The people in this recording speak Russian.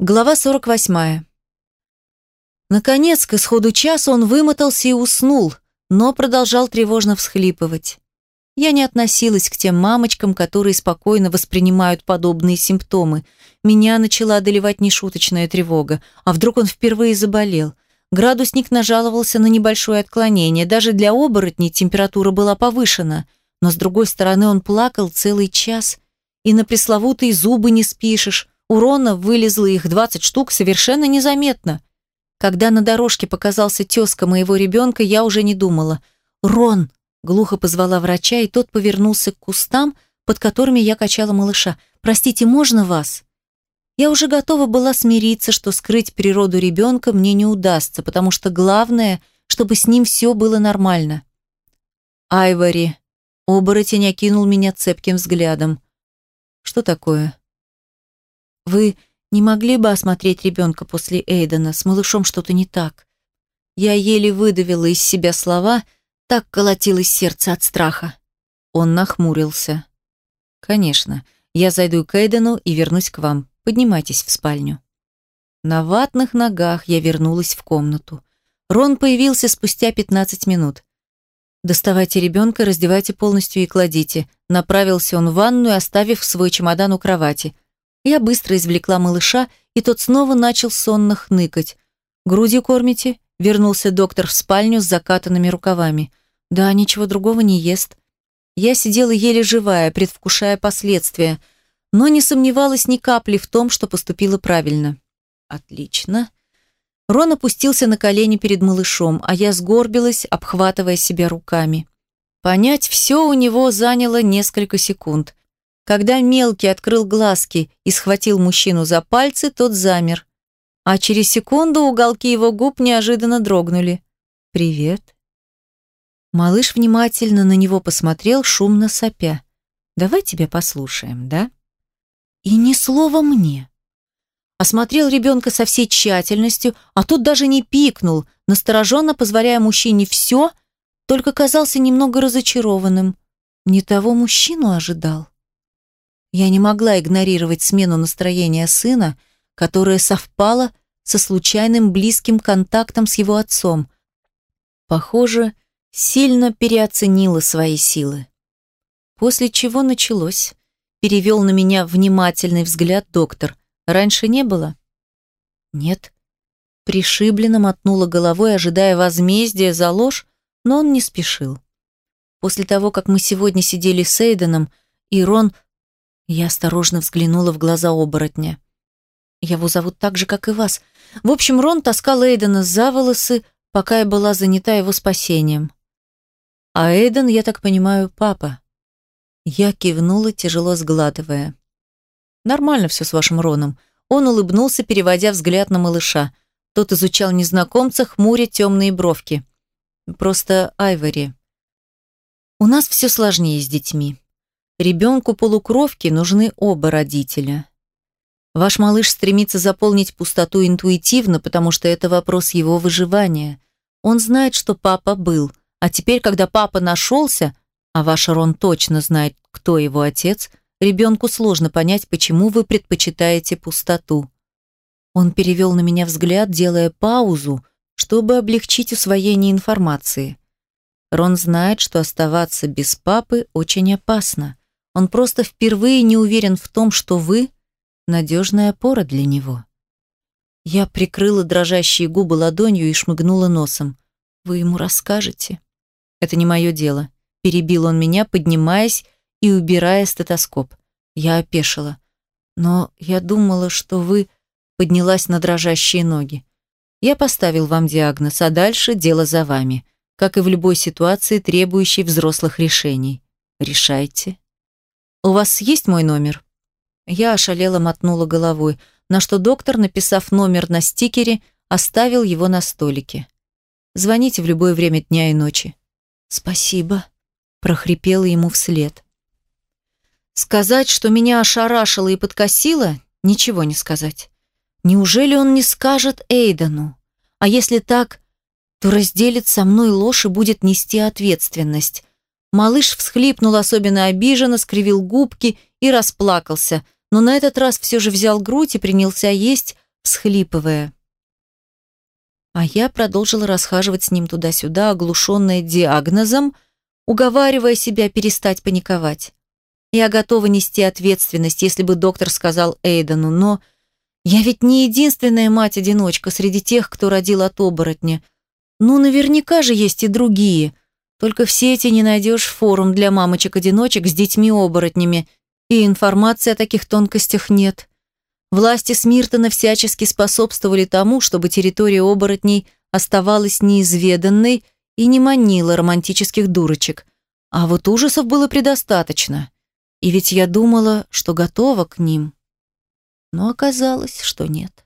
Глава 48. Наконец, к исходу часа он вымотался и уснул, но продолжал тревожно всхлипывать. Я не относилась к тем мамочкам, которые спокойно воспринимают подобные симптомы. Меня начала одолевать нешуточная тревога. А вдруг он впервые заболел? Градусник нажаловался на небольшое отклонение. Даже для оборотней температура была повышена. Но с другой стороны он плакал целый час. И на пресловутые зубы не спишешь. Урона вылезло их 20 штук совершенно незаметно. Когда на дорожке показался тезка моего ребенка, я уже не думала. «Рон!» – глухо позвала врача, и тот повернулся к кустам, под которыми я качала малыша. «Простите, можно вас?» Я уже готова была смириться, что скрыть природу ребенка мне не удастся, потому что главное, чтобы с ним все было нормально. «Айвори!» – оборотень окинул меня цепким взглядом. «Что такое?» Вы не могли бы осмотреть ребенка после Эйдена? С малышом что-то не так. Я еле выдавила из себя слова, так колотилось сердце от страха. Он нахмурился. Конечно, я зайду к Эйдену и вернусь к вам. Поднимайтесь в спальню. На ватных ногах я вернулась в комнату. Рон появился спустя 15 минут. «Доставайте ребенка, раздевайте полностью и кладите». Направился он в ванную, оставив свой чемодан у кровати. Я быстро извлекла малыша, и тот снова начал сонно хныкать. «Грудью кормите?» – вернулся доктор в спальню с закатанными рукавами. «Да, ничего другого не ест». Я сидела еле живая, предвкушая последствия, но не сомневалась ни капли в том, что поступила правильно. «Отлично». Рон опустился на колени перед малышом, а я сгорбилась, обхватывая себя руками. Понять все у него заняло несколько секунд. Когда мелкий открыл глазки и схватил мужчину за пальцы, тот замер. А через секунду уголки его губ неожиданно дрогнули. «Привет». Малыш внимательно на него посмотрел, шумно сопя. «Давай тебя послушаем, да?» И ни слова мне. Осмотрел ребенка со всей тщательностью, а тут даже не пикнул, настороженно позволяя мужчине все, только казался немного разочарованным. Не того мужчину ожидал. Я не могла игнорировать смену настроения сына, которая совпала со случайным близким контактом с его отцом. Похоже, сильно переоценила свои силы. После чего началось. Перевел на меня внимательный взгляд доктор. Раньше не было? Нет. Пришибленно мотнула головой, ожидая возмездия за ложь, но он не спешил. После того, как мы сегодня сидели с Эйденом, и Рон я осторожно взглянула в глаза оборотня. Его зовут так же, как и вас. В общем, Рон таскал Эйдена за волосы, пока я была занята его спасением. А Эйден, я так понимаю, папа. Я кивнула, тяжело сглатывая. Нормально все с вашим Роном. Он улыбнулся, переводя взгляд на малыша. Тот изучал незнакомца, хмуря темные бровки. Просто Айвори. У нас все сложнее с детьми. Ребенку полукровки нужны оба родителя. Ваш малыш стремится заполнить пустоту интуитивно, потому что это вопрос его выживания. Он знает, что папа был, а теперь, когда папа нашелся, а ваш Рон точно знает, кто его отец, ребенку сложно понять, почему вы предпочитаете пустоту. Он перевел на меня взгляд, делая паузу, чтобы облегчить усвоение информации. Рон знает, что оставаться без папы очень опасно. Он просто впервые не уверен в том, что вы – надежная опора для него. Я прикрыла дрожащие губы ладонью и шмыгнула носом. «Вы ему расскажете?» «Это не мое дело», – перебил он меня, поднимаясь и убирая стетоскоп. Я опешила. «Но я думала, что вы...» – поднялась на дрожащие ноги. «Я поставил вам диагноз, а дальше дело за вами, как и в любой ситуации, требующей взрослых решений. Решайте». «У вас есть мой номер?» Я ошалела мотнула головой, на что доктор, написав номер на стикере, оставил его на столике. «Звоните в любое время дня и ночи». «Спасибо», – прохрипела ему вслед. Сказать, что меня ошарашило и подкосило, ничего не сказать. Неужели он не скажет Эйдену? А если так, то разделит со мной ложь и будет нести ответственность. Малыш всхлипнул особенно обиженно, скривил губки и расплакался, но на этот раз все же взял грудь и принялся есть, всхлипывая. А я продолжила расхаживать с ним туда-сюда, оглушенная диагнозом, уговаривая себя перестать паниковать. Я готова нести ответственность, если бы доктор сказал Эйдену, но я ведь не единственная мать-одиночка среди тех, кто родил от оборотня. Ну, наверняка же есть и другие. Только в сети не найдешь форум для мамочек-одиночек с детьми-оборотнями, и информации о таких тонкостях нет. Власти Смиртона всячески способствовали тому, чтобы территория оборотней оставалась неизведанной и не манила романтических дурочек. А вот ужасов было предостаточно. И ведь я думала, что готова к ним. Но оказалось, что нет.